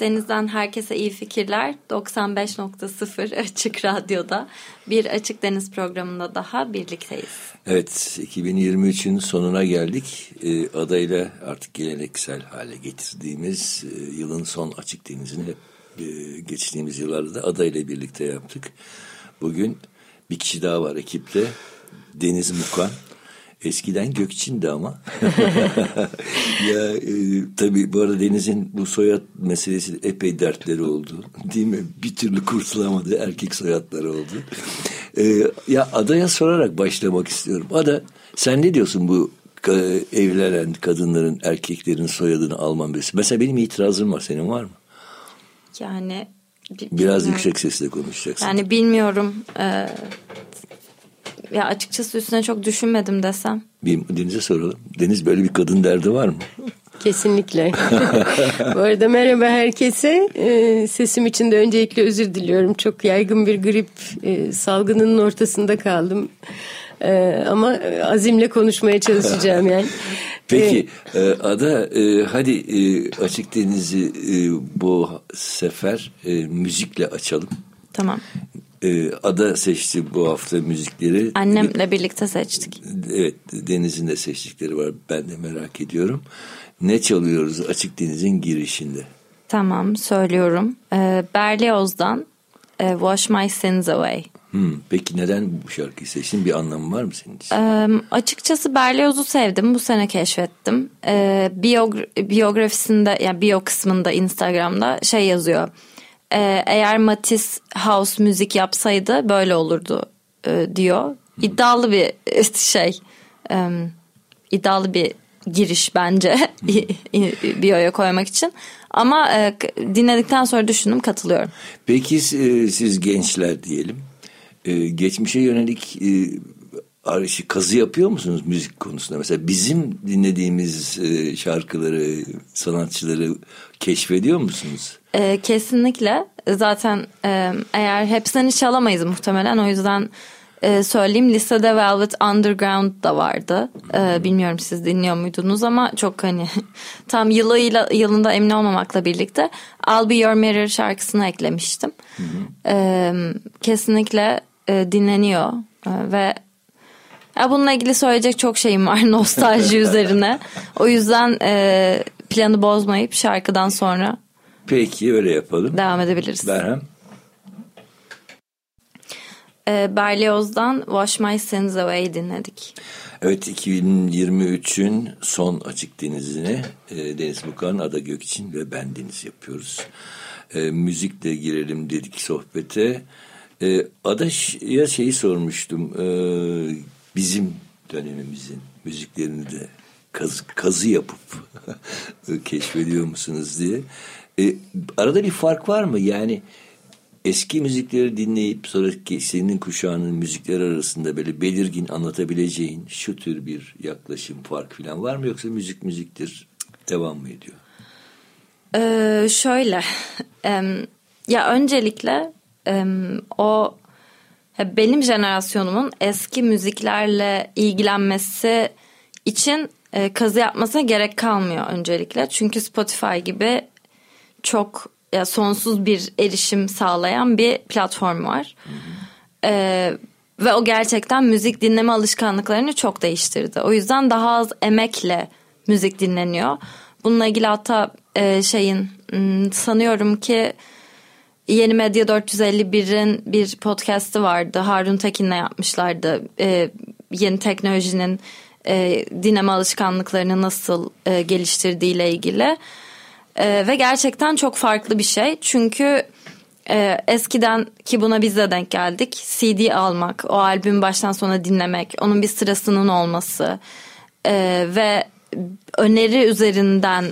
Deniz'den herkese iyi fikirler. 95.0 Açık Radyo'da bir Açık Deniz programında daha birlikteyiz. Evet 2023'ün sonuna geldik. E, adayla artık geleneksel hale getirdiğimiz e, yılın son Açık Deniz'ini e, geçtiğimiz yıllarda da adayla birlikte yaptık. Bugün bir kişi daha var ekipte. Deniz Mukan. Eskiden Gökçin'di ama. ya e, tabii bu arada Deniz'in bu soyad meselesi epey dertleri oldu. Değil mi? Bir türlü kurtulamadı. Erkek soyadları oldu. E, ya Ada'ya sorarak başlamak istiyorum. Ada sen ne diyorsun bu evlenen kadınların erkeklerin soyadını alman birisi? Mesela benim itirazım var. Senin var mı? Yani Biraz yüksek sesle konuşacaksın. Yani bilmiyorum. Ee, ya açıkçası üstüne çok düşünmedim desem. Bir Deniz'e soralım. Deniz böyle bir kadın derdi var mı? Kesinlikle. Bu arada merhaba herkese. Ee, sesim için de öncelikle özür diliyorum. Çok yaygın bir grip e, salgınının ortasında kaldım. Ee, ama azimle konuşmaya çalışacağım yani. Peki ee, e, Ada e, hadi e, Açık Deniz'i e, bu sefer e, müzikle açalım. Tamam. E, Ada seçti bu hafta müzikleri. Annemle birlikte seçtik. Evet Deniz'in de seçtikleri var ben de merak ediyorum. Ne çalıyoruz Açık Deniz'in girişinde? Tamam söylüyorum. E, Berlioz'dan e, Wash My Sins Away. Hmm, peki neden bu şarkıyı seçtin? Bir anlamı var mı senin için? E, açıkçası Berlioz'u sevdim. Bu sene keşfettim. E, biyogra- biyografisinde yani biyo kısmında Instagram'da şey yazıyor e, eğer Matisse house müzik yapsaydı böyle olurdu e, diyor. İddialı bir şey, e, iddialı bir giriş bence biyoya koymak için. Ama e, dinledikten sonra düşündüm katılıyorum. Peki e, siz gençler diyelim, e, geçmişe yönelik e, arayışı kazı yapıyor musunuz müzik konusunda? Mesela bizim dinlediğimiz e, şarkıları, sanatçıları keşfediyor musunuz? E, kesinlikle. Zaten e, eğer hepsini çalamayız muhtemelen. O yüzden e, söyleyeyim listede Velvet Underground da vardı. E, bilmiyorum siz dinliyor muydunuz ama çok hani tam yılıyla yılında emin olmamakla birlikte I'll Be Your Mirror şarkısını eklemiştim. E, kesinlikle e, dinleniyor e, ve ya bununla ilgili söyleyecek çok şeyim var nostalji üzerine. O yüzden e, planı bozmayıp şarkıdan sonra Peki öyle yapalım. Devam edebiliriz. Berhem. E, Berlioz'dan Wash My Sins Away dinledik. Evet 2023'ün son açık denizine e, Deniz Bukan, Ada Gökçin ve ben Deniz yapıyoruz. E, müzikle girelim dedik sohbete. E, Ada'ya şeyi sormuştum. E, bizim dönemimizin müziklerini de kaz, kazı yapıp keşfediyor musunuz diye. E, arada bir fark var mı? Yani eski müzikleri dinleyip sonraki senin kuşağının müzikleri arasında böyle belirgin anlatabileceğin şu tür bir yaklaşım fark falan var mı yoksa müzik müziktir devam mı ediyor? Ee, şöyle ya öncelikle o benim jenerasyonumun eski müziklerle ilgilenmesi için e, kazı yapmasına gerek kalmıyor öncelikle. Çünkü Spotify gibi çok ya sonsuz bir erişim sağlayan bir platform var. Ee, ve o gerçekten müzik dinleme alışkanlıklarını çok değiştirdi. O yüzden daha az emekle müzik dinleniyor. Bununla ilgili hatta e, şeyin sanıyorum ki Yeni Medya 451'in bir podcast'i vardı. Harun Tekin'le yapmışlardı. E, yeni teknolojinin e, dinleme alışkanlıklarını nasıl e, geliştirdiğiyle ilgili. Ee, ve gerçekten çok farklı bir şey. Çünkü e, eskiden ki buna biz de denk geldik. CD almak, o albüm baştan sona dinlemek, onun bir sırasının olması e, ve öneri üzerinden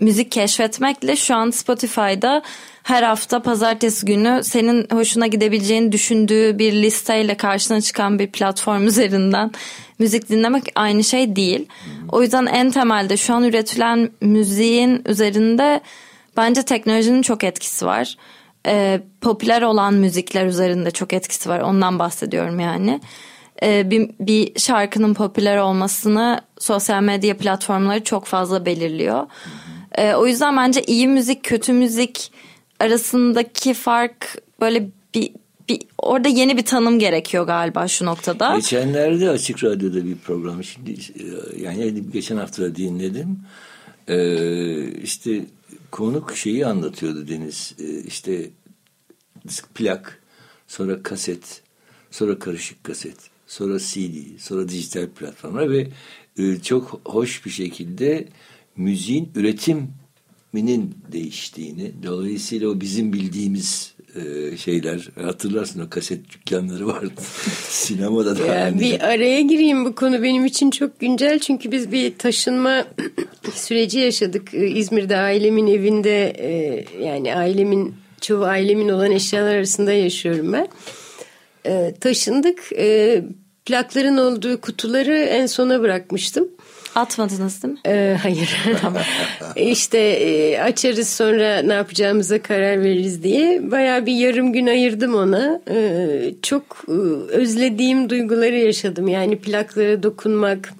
müzik keşfetmekle şu an Spotify'da her hafta pazartesi günü senin hoşuna gidebileceğini düşündüğü bir listeyle karşına çıkan bir platform üzerinden müzik dinlemek aynı şey değil. O yüzden en temelde şu an üretilen müziğin üzerinde bence teknolojinin çok etkisi var. Ee, popüler olan müzikler üzerinde çok etkisi var. Ondan bahsediyorum yani. Ee, bir, bir şarkının popüler olmasını sosyal medya platformları çok fazla belirliyor. Ee, o yüzden bence iyi müzik, kötü müzik arasındaki fark böyle bir, bir orada yeni bir tanım gerekiyor galiba şu noktada. Geçenlerde Açık Radyo'da bir program şimdi yani geçen hafta dinledim. Ee, işte konuk şeyi anlatıyordu Deniz. Ee, işte plak, sonra kaset, sonra karışık kaset, sonra CD, sonra dijital platformlar ve e, çok hoş bir şekilde müziğin üretiminin değiştiğini, dolayısıyla o bizim bildiğimiz e, şeyler hatırlarsın o kaset dükkanları vardı sinemada da. Ya, bir araya gireyim bu konu benim için çok güncel çünkü biz bir taşınma süreci yaşadık e, İzmir'de ailemin evinde e, yani ailemin çoğu ailemin olan eşyalar arasında yaşıyorum ben. E, taşındık plakların olduğu kutuları en sona bırakmıştım. Atmadınız değil mi? Ee, hayır. işte e, açarız sonra ne yapacağımıza karar veririz diye. Baya bir yarım gün ayırdım ona. Ee, çok e, özlediğim duyguları yaşadım. Yani plaklara dokunmak.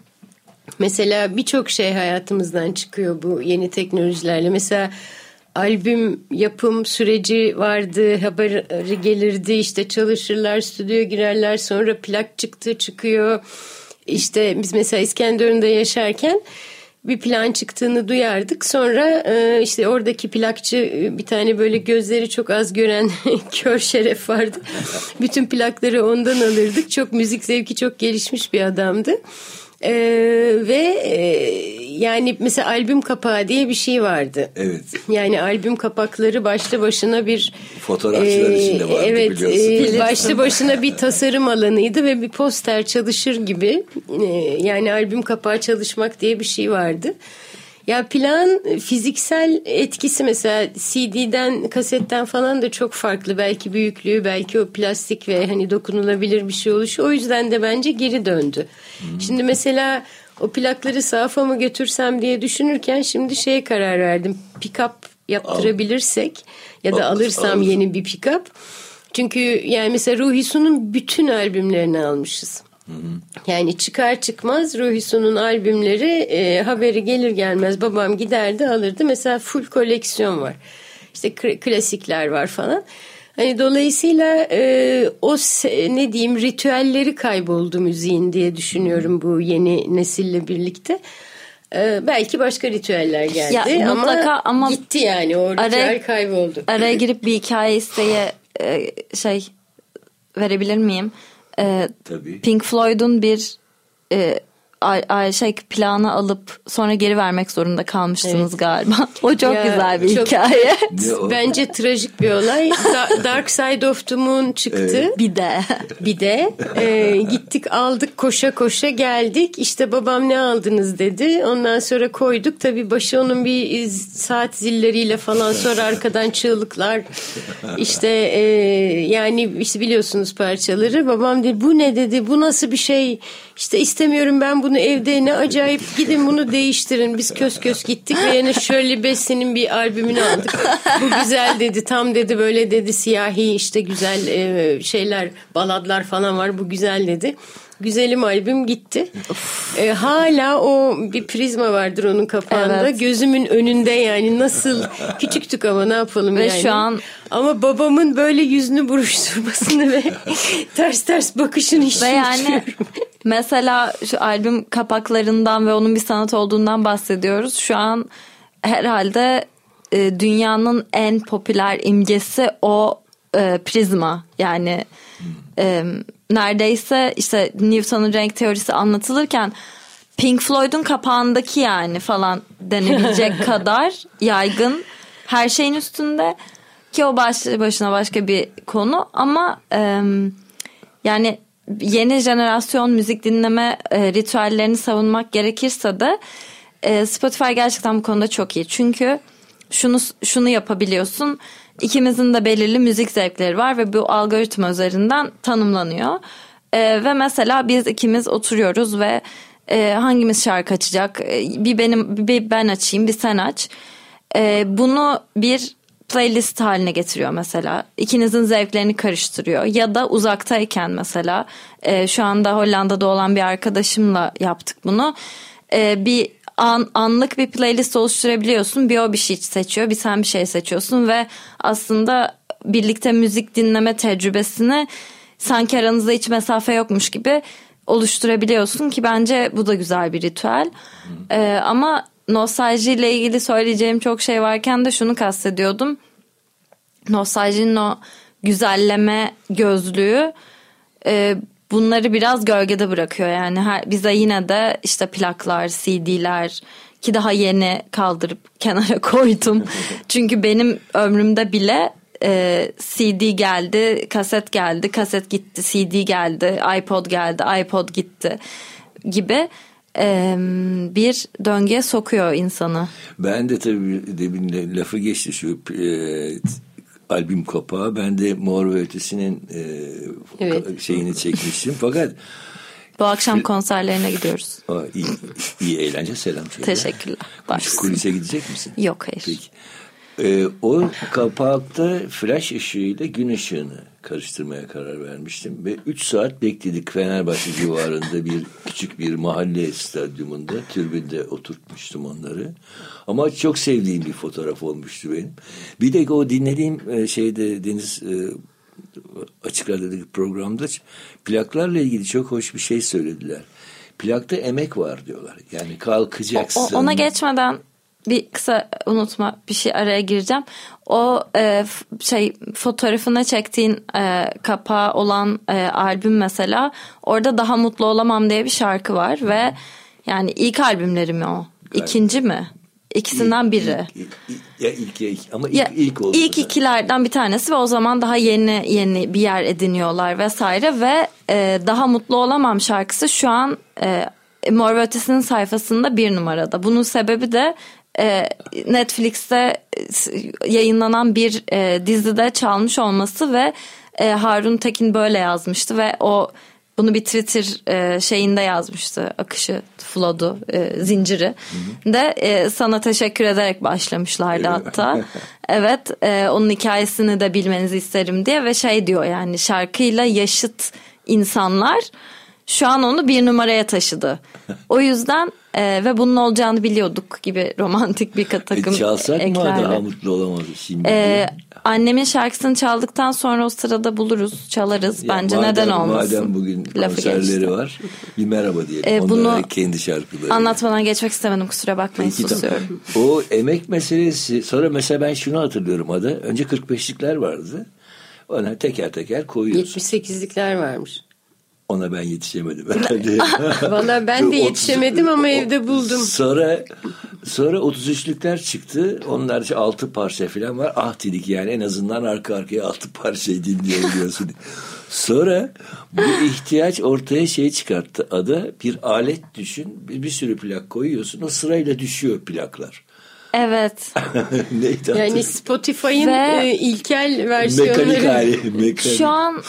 Mesela birçok şey hayatımızdan çıkıyor bu yeni teknolojilerle. Mesela albüm yapım süreci vardı. Haberi gelirdi işte çalışırlar stüdyoya girerler sonra plak çıktı çıkıyor işte biz mesela İskenderun'da yaşarken bir plan çıktığını duyardık. Sonra e, işte oradaki plakçı e, bir tane böyle gözleri çok az gören kör şeref vardı. Bütün plakları ondan alırdık. Çok müzik zevki çok gelişmiş bir adamdı. Ee, ve e, yani mesela albüm kapağı diye bir şey vardı. Evet. Yani albüm kapakları başlı başına bir fotoğrafçılar e, içinde vardı evet, biliyorsun. E, başlı başına bir tasarım alanıydı ve bir poster çalışır gibi. E, yani albüm kapağı çalışmak diye bir şey vardı. Ya plan fiziksel etkisi mesela CD'den kasetten falan da çok farklı. Belki büyüklüğü belki o plastik ve hani dokunulabilir bir şey oluşu. O yüzden de bence geri döndü. Hmm. Şimdi mesela o plakları safa mı götürsem diye düşünürken şimdi şeye karar verdim. Pick-up yaptırabilirsek ya da Al, alırsam al. yeni bir pick-up. Çünkü yani mesela Ruhi Su'nun bütün albümlerini almışız. Yani çıkar çıkmaz Ruhi Su'nun albümleri e, haberi gelir gelmez babam giderdi alırdı. Mesela full koleksiyon var. İşte klasikler var falan. Hani dolayısıyla e, o ne diyeyim ritüelleri kayboldu müziğin diye düşünüyorum bu yeni nesille birlikte. E, belki başka ritüeller geldi ya, mutlaka, ama, ama gitti yani o ritüel araya, kayboldu. Araya girip bir hikaye isteye e, şey verebilir miyim? E, Tabii. Pink Floyd'un bir e, şey planı alıp sonra geri vermek zorunda kalmıştınız evet. galiba. O çok ya, güzel bir çok, hikaye. Bence trajik bir olay. Dark Side of the Moon çıktı. Evet. Bir de. Bir de e, gittik aldık koşa koşa geldik. İşte babam ne aldınız dedi. Ondan sonra koyduk. Tabii başı onun bir saat zilleriyle falan sonra arkadan çığlıklar. İşte e, yani işte biliyorsunuz parçaları. Babam dedi bu ne dedi bu nasıl bir şey işte istemiyorum ben bunu evde ne acayip gidin bunu değiştirin. Biz kös kös gittik ve yine şöyle Bess'in bir albümünü aldık. Bu güzel dedi tam dedi böyle dedi siyahi işte güzel e, şeyler baladlar falan var bu güzel dedi. Güzelim albüm gitti. E, hala o bir prizma vardır onun kapağında. Evet. Gözümün önünde yani nasıl küçüktük ama ne yapalım ve yani. şu an ama babamın böyle yüzünü buruşturmasını ve ters ters bakışını hiç ve yani mesela şu albüm kapaklarından ve onun bir sanat olduğundan bahsediyoruz. Şu an herhalde e, dünyanın en popüler imgesi o e, prizma yani e, neredeyse işte Newton'un renk teorisi anlatılırken Pink Floyd'un kapağındaki yani falan denebilecek kadar yaygın her şeyin üstünde ki o başlı başına başka bir konu ama e, yani yeni jenerasyon müzik dinleme e, ritüellerini savunmak gerekirse de e, Spotify gerçekten bu konuda çok iyi. Çünkü şunu şunu yapabiliyorsun. İkimizin de belirli müzik zevkleri var ve bu algoritma üzerinden tanımlanıyor. E, ve mesela biz ikimiz oturuyoruz ve e, hangimiz şarkı açacak? E, bir benim bir ben açayım, bir sen aç. E, bunu bir playlist haline getiriyor mesela. İkinizin zevklerini karıştırıyor. Ya da uzaktayken mesela e, şu anda Hollanda'da olan bir arkadaşımla yaptık bunu. E, bir an, anlık bir playlist oluşturabiliyorsun. Bir o bir şey seçiyor, bir sen bir şey seçiyorsun ve aslında birlikte müzik dinleme tecrübesini sanki aranızda hiç mesafe yokmuş gibi oluşturabiliyorsun ki bence bu da güzel bir ritüel. Ee, ama nostaljiyle ilgili söyleyeceğim çok şey varken de şunu kastediyordum. Nostaljinin o güzelleme gözlüğü e, bunları biraz gölgede bırakıyor. Yani her, bize yine de işte plaklar, CD'ler ki daha yeni kaldırıp kenara koydum. Çünkü benim ömrümde bile e, CD geldi, kaset geldi, kaset gitti, CD geldi, iPod geldi, iPod gitti gibi e, bir döngüye sokuyor insanı. Ben de tabii demin lafı geçti şu e, albüm kapağı. Ben de Mor ve Ötesi'nin e, Evet. şeyini çekmiştim. Fakat Bu akşam konserlerine gidiyoruz. Aa, iyi, iyi eğlence selam söyle. Teşekkürler. Başsın. Kulise gidecek misin? Yok hayır. Peki. Ee, o kapakta flash ışığıyla gün ışığını karıştırmaya karar vermiştim. Ve 3 saat bekledik Fenerbahçe civarında bir küçük bir mahalle stadyumunda. Türbünde oturtmuştum onları. Ama çok sevdiğim bir fotoğraf olmuştu benim. Bir de o dinlediğim e, şeyde Deniz e, Açık Radyo'daki programda plaklarla ilgili çok hoş bir şey söylediler. Plakta emek var diyorlar. Yani kalkacaksın. O- ona geçmeden bir kısa unutma bir şey araya gireceğim. O e, şey fotoğrafına çektiğin e, kapağı olan e, albüm mesela orada daha mutlu olamam diye bir şarkı var ve yani ilk albümleri mi o? İkinci mi? İkisinden biri. İlk, ilk- ya ilk ya ilk ama ilk, Ya, ilk oldu. ilk ikilerden bir tanesi ve o zaman daha yeni yeni bir yer ediniyorlar vesaire ve e, daha mutlu olamam şarkısı şu an e, Mor ve Ötesi'nin sayfasında bir numarada. Bunun sebebi de e, Netflix'te e, yayınlanan bir e, dizide çalmış olması ve e, Harun Tekin böyle yazmıştı ve o bunu bir Twitter e, şeyinde yazmıştı akışı flodu e, zinciri. De e, sana teşekkür ederek başlamışlardı hatta. Evet e, onun hikayesini de bilmenizi isterim diye ve şey diyor yani şarkıyla yaşıt insanlar şu an onu bir numaraya taşıdı. O yüzden e, ve bunun olacağını biliyorduk gibi romantik bir takım E, çalsak mı eklerle. daha mutlu olamaz şimdi? E, annemin şarkısını çaldıktan sonra o sırada buluruz çalarız Ya bence madem- neden olmasın Madem bugün Lafı konserleri geçti. var bir merhaba diyelim. E, Onlara bunu kendi şarkıları. Anlatmadan geçmek istemedim kusura bakmayın Peki, tamam. susuyorum. O emek meselesi sonra mesela ben şunu hatırlıyorum Ada. Önce 45'likler vardı. Ona teker teker koyuyorsun. 78'likler varmış. Ona ben yetişemedim herhalde. Valla ben de yetişemedim ama evde buldum. Sonra sonra 33'lükler çıktı. Onlar 6 parça falan var. Ah dedik yani en azından arka arkaya 6 parçayı dinleyebiliyorsun. Sonra bu ihtiyaç ortaya şey çıkarttı. Ada bir alet düşün. Bir, bir sürü plak koyuyorsun. O sırayla düşüyor plaklar. Evet. Neydi Yani. Spotify'ın Ve- e, ilkel Mekanik versiyonları. hali. Mekanik. Şu an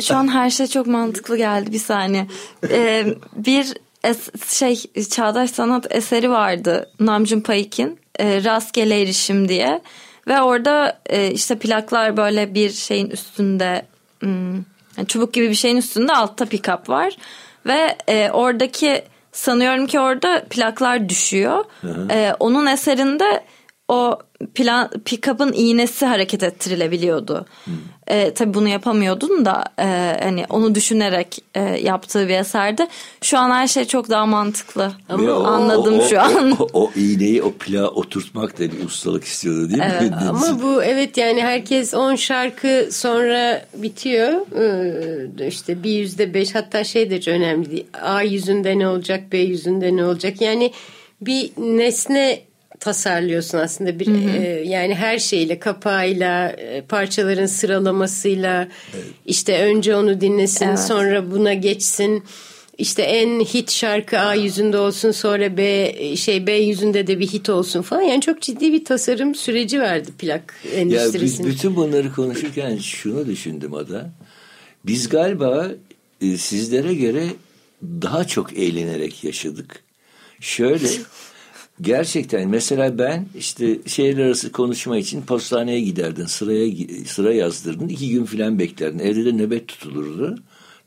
şu an her şey çok mantıklı geldi bir saniye. Ee, bir es- şey çağdaş sanat eseri vardı Namjoon Paik'in e, Rastgele Erişim diye ve orada e, işte plaklar böyle bir şeyin üstünde hmm, yani çubuk gibi bir şeyin üstünde altta pick-up var ve e, oradaki sanıyorum ki orada plaklar düşüyor. E, onun eserinde o plan pick-up'ın iğnesi hareket ettirilebiliyordu. E, tabii bunu yapamıyordun da e, hani onu düşünerek e, yaptığı bir eserde. Şu an her şey çok daha mantıklı. Ve o- Anladım o- o- şu an. O, o iğneyi o plağa oturtmak da bir ustalık istiyordu değil mi? Deniz? Ama bu evet yani herkes 10 şarkı sonra bitiyor. Ee, işte bir yüzde beş hatta şey de önemli değil. A yüzünde ne olacak B yüzünde ne olacak. Yani bir nesne tasarlıyorsun aslında bir e, yani her şeyle kapağıyla e, parçaların sıralamasıyla işte önce onu dinlesin Evet. sonra buna geçsin işte en hit şarkı A yüzünde olsun sonra B şey B yüzünde de bir hit olsun falan. Yani çok ciddi bir tasarım süreci vardı plak Ya endüstrisinin. bütün bunları konuşurken şunu düşündüm Ada. Biz galiba e, sizlere göre daha çok eğlenerek yaşadık. Şöyle gerçekten mesela ben işte şehir arası konuşma için postaneye giderdin sıraya sıra yazdırdın iki gün filan beklerdin evde de nöbet tutulurdu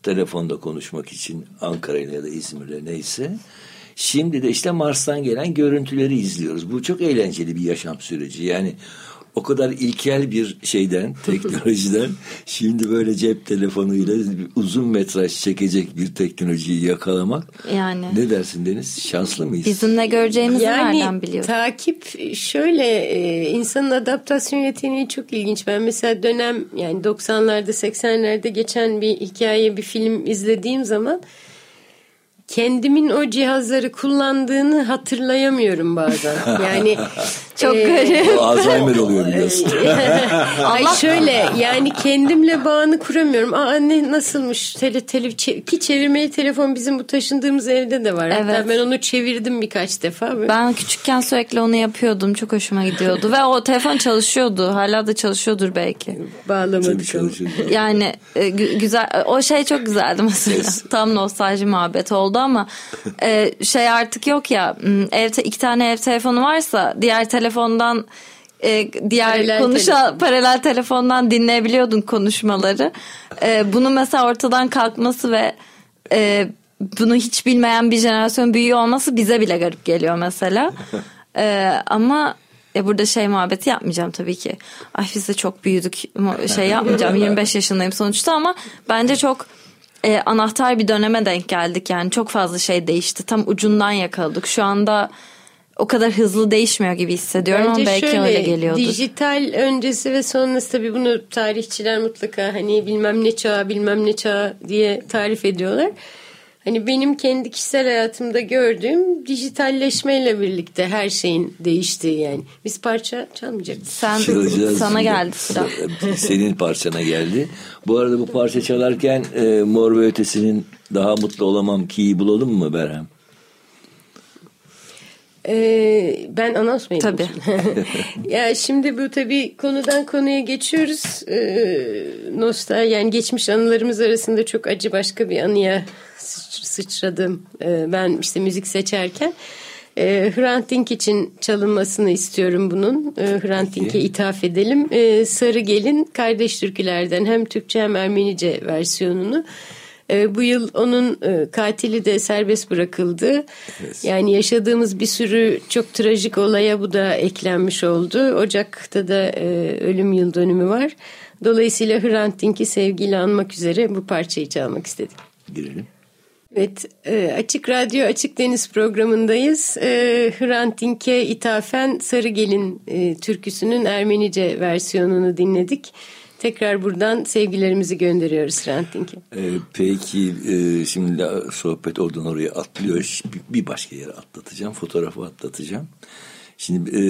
telefonda konuşmak için Ankara'yla ya da İzmir'le neyse. Şimdi de işte Mars'tan gelen görüntüleri izliyoruz. Bu çok eğlenceli bir yaşam süreci. Yani o kadar ilkel bir şeyden, teknolojiden şimdi böyle cep telefonuyla uzun metraj çekecek bir teknolojiyi yakalamak. Yani. Ne dersin Deniz? Şanslı mıyız? Bizim ne göreceğimizi yani, nereden biliyoruz? takip şöyle e, insanın adaptasyon yeteneği çok ilginç. Ben mesela dönem yani 90'larda 80'lerde geçen bir hikaye bir film izlediğim zaman kendimin o cihazları kullandığını hatırlayamıyorum bazen. Yani Çok e, garip. Alzheimer oluyor biraz. Ay şöyle yani kendimle bağını kuramıyorum. Aa ne nasılmış tele, tele ki çevirmeli telefon bizim bu taşındığımız evde de var. Hatta Evet. ben onu çevirdim birkaç defa. Böyle. Ben küçükken sürekli onu yapıyordum. Çok hoşuma gidiyordu. Ve o telefon çalışıyordu. Hala da çalışıyordur belki. Bağlamadık ama. çalışıyor. Yani e, gü- güzel o şey çok güzeldi mesela. Ses. Tam nostalji muhabbet oldu ama e, şey artık yok ya. Evde iki tane ev telefonu varsa diğer telefondan e, diğer Paralel konuşa telefon. paralel telefondan dinleyebiliyordun konuşmaları. E, bunu mesela ortadan kalkması ve e, bunu hiç bilmeyen bir jenerasyon büyüyor olması bize bile garip geliyor mesela. E, ama e burada şey muhabbeti yapmayacağım tabii ki. Ay biz de çok büyüdük şey yapmayacağım. 25 yaşındayım sonuçta ama bence çok e, anahtar bir döneme denk geldik. Yani çok fazla şey değişti. Tam ucundan yakaladık. Şu anda o kadar hızlı değişmiyor gibi hissediyorum ama belki öyle geliyordur. Dijital öncesi ve sonrası tabii bunu tarihçiler mutlaka hani bilmem ne çağı bilmem ne çağı diye tarif ediyorlar. Hani benim kendi kişisel hayatımda gördüğüm dijitalleşmeyle birlikte her şeyin değiştiği yani. Biz parça çalmayacaktık. Sen Çalacağız sana geldi sıra. Senin parçana geldi. Bu arada bu parça çalarken e, Mor ve Ötesi'nin Daha Mutlu Olamam Ki'yi bulalım mı Berhem? Ee, ben anons mu? Tabii. ya şimdi bu tabii konudan konuya geçiyoruz. Ee, nostal yani geçmiş anılarımız arasında çok acı başka bir anıya sıç- sıçradım. Ee, ben işte müzik seçerken. Ee, Hrant Dink için çalınmasını istiyorum bunun. Ee, Hrant Dink'e ithaf edelim. Ee, Sarı Gelin kardeş türkülerden hem Türkçe hem Ermenice versiyonunu. Ee, bu yıl onun e, katili de serbest bırakıldı. Yani yaşadığımız bir sürü çok trajik olaya bu da eklenmiş oldu. Ocak'ta da e, ölüm yıl dönümü var. Dolayısıyla Hrant Dink'i sevgiyle anmak üzere bu parçayı çalmak istedim. Girelim. Evet, e, Açık Radyo Açık Deniz programındayız. E, Hrant Dink'e ithafen Sarı Gelin e, türküsünün Ermenice versiyonunu dinledik. Tekrar buradan sevgilerimizi gönderiyoruz Hrant Dink'e. Ee, peki e, şimdi sohbet oradan oraya atlıyor. Bir başka yere atlatacağım. Fotoğrafı atlatacağım. Şimdi e,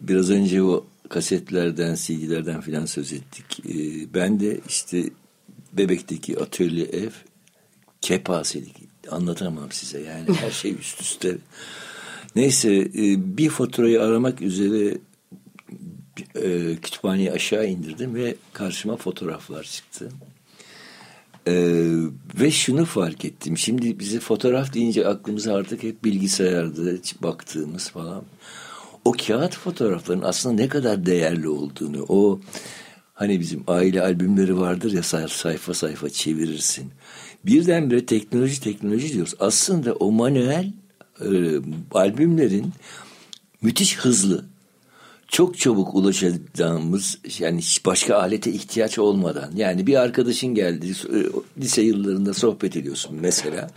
biraz önce o kasetlerden, CD'lerden filan söz ettik. E, ben de işte Bebek'teki atölye ev kepazelik anlatamam size yani her şey üst üste. Neyse e, bir faturayı aramak üzere e, kütüphaneyi aşağı indirdim ve karşıma fotoğraflar çıktı. Ee, ve şunu fark ettim. Şimdi bize fotoğraf deyince aklımıza artık hep bilgisayarda baktığımız falan. O kağıt fotoğrafların aslında ne kadar değerli olduğunu, o hani bizim aile albümleri vardır ya say- sayfa sayfa çevirirsin. Birdenbire teknoloji teknoloji diyoruz. Aslında o manuel e, albümlerin müthiş hızlı çok çabuk ulaşacağımız yani başka alete ihtiyaç olmadan yani bir arkadaşın geldi e, lise yıllarında sohbet ediyorsun mesela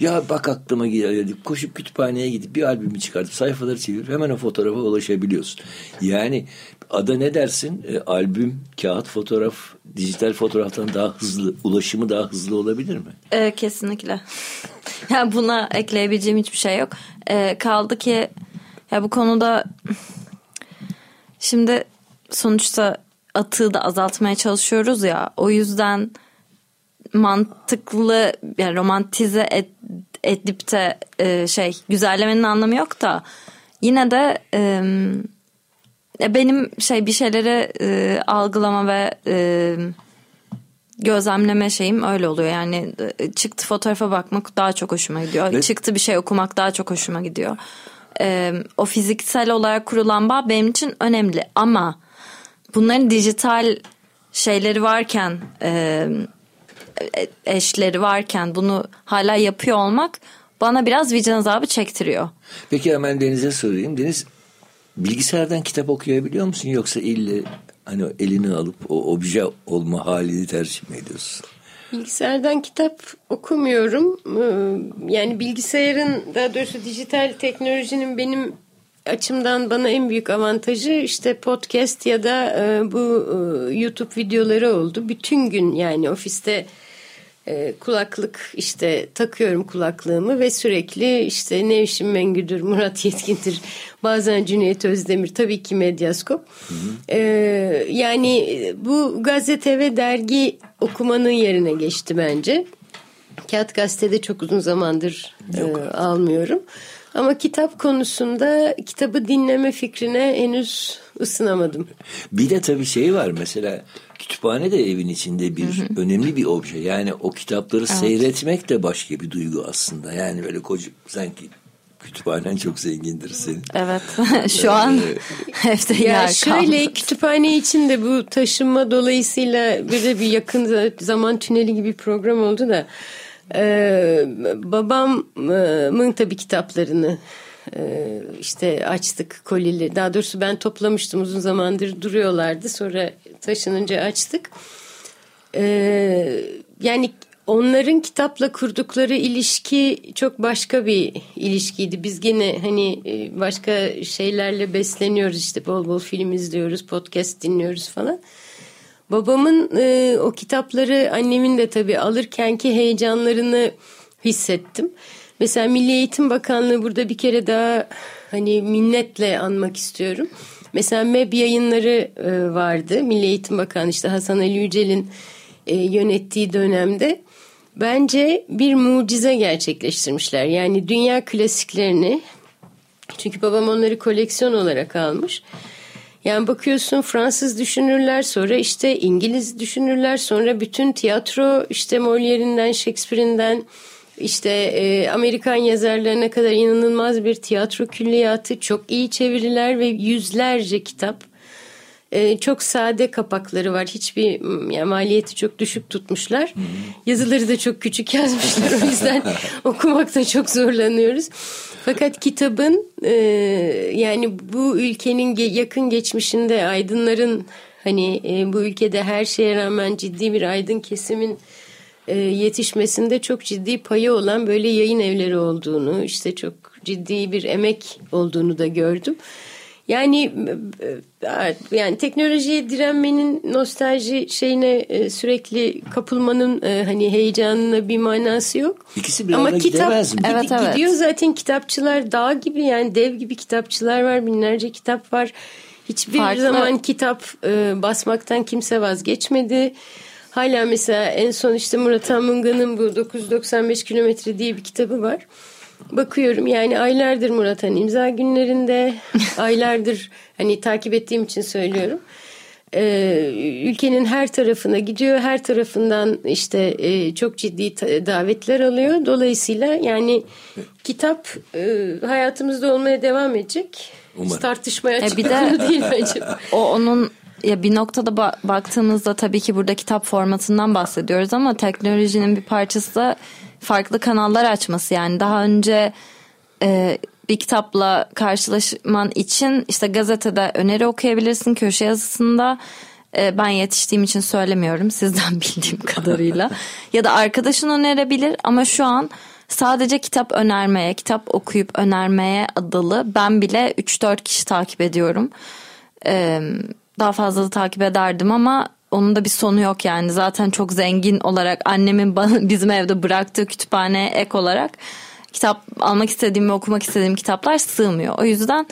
ya bak aklıma geldi koşup kütüphaneye gidip bir albümü çıkartıp sayfaları çevirip hemen o fotoğrafa ulaşabiliyorsun yani ada ne dersin E, albüm kağıt fotoğraf dijital fotoğraftan daha hızlı ulaşımı daha hızlı olabilir mi? Ee, kesinlikle. yani buna ekleyebileceğim hiçbir şey yok. Ee, kaldı ki ya bu konuda şimdi sonuçta atığı da azaltmaya çalışıyoruz ya. O yüzden mantıklı yani romantize et, edip de e, şey güzellemenin anlamı yok da yine de e, benim şey bir şeyleri e, algılama ve e, gözlemleme şeyim öyle oluyor. Yani e, çıktı fotoğrafa bakmak daha çok hoşuma gidiyor. Ve- Çıktı bir şey okumak daha çok hoşuma gidiyor. E, o fiziksel olarak kurulan bağ benim için önemli ama bunların dijital şeyleri varken e, eşleri varken bunu hala yapıyor olmak bana biraz vicdan azabı çektiriyor. Peki hemen Deniz'e sorayım. Deniz bilgisayardan kitap okuyabiliyor musun yoksa ille hani elini alıp o obje olma halini tercih mi ediyorsun? Bilgisayardan kitap okumuyorum. Ee, Yani bilgisayarın daha doğrusu dijital teknolojinin benim açımdan bana en büyük avantajı işte podcast ya da e, bu e, YouTube videoları oldu. Bütün gün yani ofiste e, kulaklık işte takıyorum kulaklığımı ve sürekli işte Nevşin Mengüdür, Murat Yetkin'dir, bazen Cüneyt Özdemir, tabii ki Medyaskop. E, yani bu gazete ve dergi okumanın yerine geçti bence. Kağıt gazetede çok uzun zamandır e, almıyorum. Ama kitap konusunda kitabı dinleme fikrine henüz ısınamadım. Bir de tabii şey var mesela kütüphane de evin içinde bir önemli bir obje. Yani o kitapları seyretmek de başka bir duygu aslında. Yani böyle koca sanki kütüphanen çok zengindir senin. Evet şu an evde Ya yer şöyle kalmadı. kütüphane için de bu taşınma dolayısıyla bir de bir yakın zaman tüneli gibi bir program oldu da e, babamın tabii kitaplarını işte açtık kolili daha doğrusu ben toplamıştım uzun zamandır duruyorlardı sonra taşınınca açtık e, yani onların kitapla kurdukları ilişki çok başka bir ilişkiydi. Biz gene hani e, başka şeylerle besleniyoruz işte bol bol film izliyoruz, podcast dinliyoruz falan. Babamın e, o kitapları annemin de tabii alırkenki heyecanlarını hissettim. Mesela Milli Eğitim Bakanlığı burada bir kere daha hani minnetle anmak istiyorum. Mesela MEB yayınları e, vardı. Milli Eğitim Bakanı işte Hasan Ali Yücel'in e, yönettiği dönemde bence bir mucize gerçekleştirmişler. Yani dünya klasiklerini çünkü babam onları koleksiyon olarak almış. Yani bakıyorsun Fransız düşünürler sonra işte İngiliz düşünürler sonra bütün tiyatro işte Molière'inden Shakespeare'inden işte e, Amerikan yazarlarına kadar inanılmaz bir tiyatro külliyatı çok iyi çeviriler ve yüzlerce kitap. E, çok sade kapakları var. Hiçbir yani maliyeti çok düşük tutmuşlar. Yazıları da çok küçük yazmışlar. O yüzden okumakta çok zorlanıyoruz. Fakat kitabın e, yani bu ülkenin yakın geçmişinde aydınların hani e, bu ülkede her şeye rağmen ciddi bir aydın kesimin yetişmesinde çok ciddi payı olan böyle yayın evleri olduğunu işte çok ciddi bir emek olduğunu da gördüm. Yani e, yani teknolojiye direnmenin nostalji şeyine e, sürekli kapılmanın e, hani heyecanına bir manası yok. İkisi bir arada kitap gidemez mi? Evet, evet. gidiyor zaten kitapçılar dağ gibi yani dev gibi kitapçılar var binlerce kitap var. Hiçbir Farklı. zaman kitap e, basmaktan kimse vazgeçmedi. Hala mesela en son işte Murat Anmunga'nın bu 995 kilometre diye bir kitabı var. Bakıyorum yani aylardır Murat Han imza günlerinde aylardır hani takip ettiğim için söylüyorum. Ee, ülkenin her tarafına gidiyor her tarafından işte e, çok ciddi davetler alıyor dolayısıyla yani kitap e, hayatımızda olmaya devam edecek Umarım. Tartışmaya E, açık bir bir de- değil bence O onun ya bir noktada ba- baktığımızda tabii ki burada kitap formatından bahsediyoruz ama teknolojinin bir parçası da farklı kanallar açması. Yani daha önce e, bir kitapla karşılaşman için işte gazetede öneri okuyabilirsin köşe yazısında. E, ben yetiştiğim için söylemiyorum sizden bildiğim kadarıyla. Ya da arkadaşın önerebilir ama şu an sadece kitap önermeye kitap okuyup önermeye adalı ben bile 3-4 kişi takip ediyorum. Ee, daha fazla da takip ederdim ama onun da bir sonu yok yani. Zaten çok zengin olarak annemin bana, bizim evde bıraktığı kütüphaneye ek olarak kitap almak istediğim ve okumak istediğim kitaplar sığmıyor. O yüzden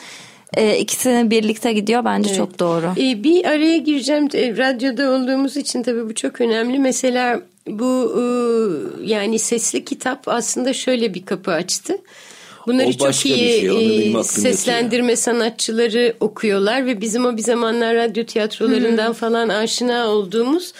e, ikisini birlikte gidiyor bence çok doğru. Ee, bir araya gireceğim. E, Radyoda olduğumuz için tabii bu çok önemli. Mesela bu e, yani sesli kitap aslında şöyle bir kapı açtı. Bunları O çok iyi şey, e, seslendirme sanatçıları okuyorlar ve bizim o bir zamanlar radyo tiyatrolarından falan aşina olduğumuz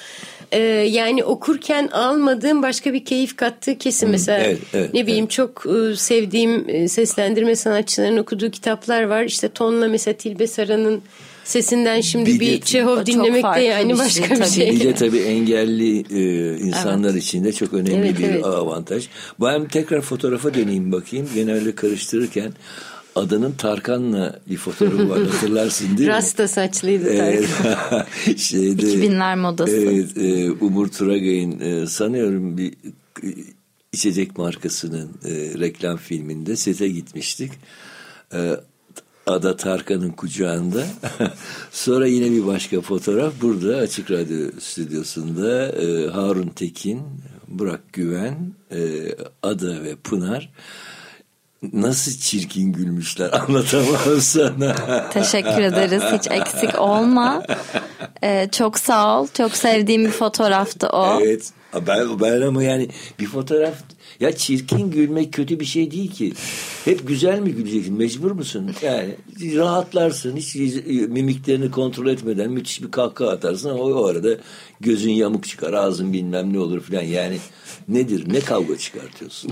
e, yani okurken almadığım başka bir keyif kattığı kesin. Mesela evet, evet, ne bileyim çok e, sevdiğim e, seslendirme sanatçılarının okuduğu kitaplar var. İşte tonla mesela Tilbe Saran'ın sesinden şimdi Bir bir, Çehov dinlemek de yani bir şey başka bir şey. Bir de tabii engelli e, insanlar için de çok önemli Evet, bir evet. avantaj. Ben tekrar fotoğrafa döneyim bakayım. Genelde karıştırırken adanın Tarkan'la bir fotoğrafı var hatırlarsın değil mi? Rasta saçlıydı Evet. Tarkan. Şeyde, 2000'ler modası. Evet, e, Umur Turagay'ın e, sanıyorum bir e, içecek markasının e, reklam filminde sete gitmiştik. E, Ada Tarkan'ın kucağında. Sonra yine bir başka fotoğraf burada Açık Radyo stüdyosunda e, Harun Tekin, Burak Güven, e, Ada ve Pınar nasıl çirkin gülmüşler anlatamam sana. Teşekkür ederiz. Hiç eksik olma. Ee, çok sağ ol. Çok sevdiğim bir fotoğraftı o. Evet. Ben, ben ama yani bir fotoğraf ya çirkin gülmek kötü bir şey değil ki. Hep güzel mi güleceksin? Mecbur musun? Yani rahatlarsın. Hiç yüz- mimiklerini kontrol etmeden müthiş bir kahkaha atarsın ama o arada gözün yamuk çıkar, ağzın bilmem ne olur filan. Yani nedir? Ne kavga çıkartıyorsun?